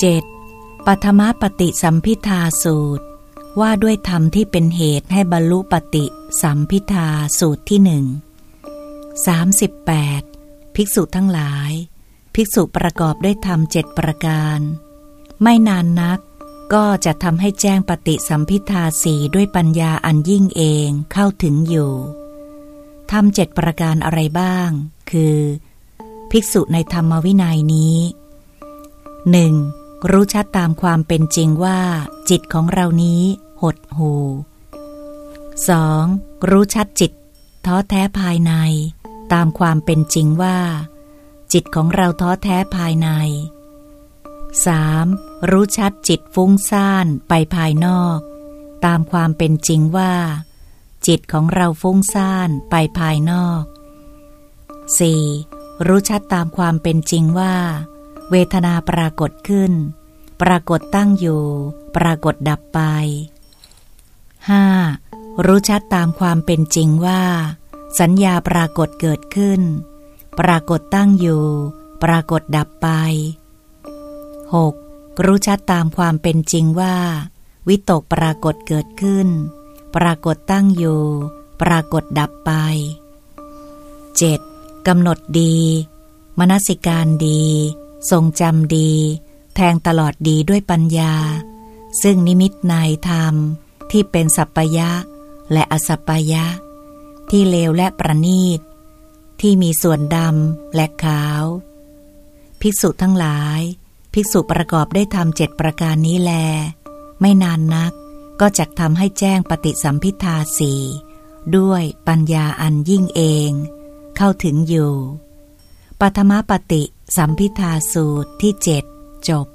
7. ปัทมปฏิสัมพิทาสูตร ว่าด้วยธรรมที่เป็นเหตุให้บรรลุปฏิสัมพิทาสูตรที่หนึ่ง38ภิกษุทั้งหลาย ภิกษุประกอบด้วยธรรมเจ็ดประการ ไม่นานนักก็จะทำให้แจ้งปฏิสัมพิทาสีด้วยปัญญาอันยิ่งเองเข้าถึงอยู่ทำเจ็ดประการอะไรบ้าง คือ ภิกษุในธรรมวินัยนี้หนึ่ง รู้ชัดตามความเป็นจริงว่า จิตของเรานี้หดหู 2. รู้ชัดจิต ท้อแท้ภายใน ตามความเป็นจริงว่า จิตของเราท้อแท้ภายใน 3. รู้ชัดจิตฟุ้งซ่านไปภายนอก ตามความเป็นจริงว่า จิตของเราฟุ้งซ่านไปภายนอก 4. รู้ชัดตามความเป็นจริงว่า เวทนาปรากฏขึ้น ปรากฏตั้งอยู่ ปรากฏดับไป 5. รู้ชัดตามความเป็นจริงว่า สัญญาปรากฏเกิดขึ้น ปรากฏตั้งอยู่ ปรากฏดับไป 6. รู้ชัดตามความเป็นจริงว่า วิตกปรากฏเกิดขึ้น ปรากฏตั้งอยู่ ปรากฏดับไป 7. กำหนดดี มนสิการดี ทรงจำดี แทงตลอดดีด้วยปัญญา ซึ่งนิมิตนายธรรมที่เป็นสัปปยะ และอสัปปยะ ที่เลวและประณีต ที่มีส่วนดำและขาว ภิกษุทั้งหลาย ภิกษุประกอบได้ทำเจ็ดประการนี้แล ไม่นานนักก็จะทำให้แจ้งปฏิสัมพิทาสีด้วยปัญญาอันยิ่งเอง เข้าถึงอยู่ ปัทมปฏิสัมพิทาสูตรที่เจ็ดจบ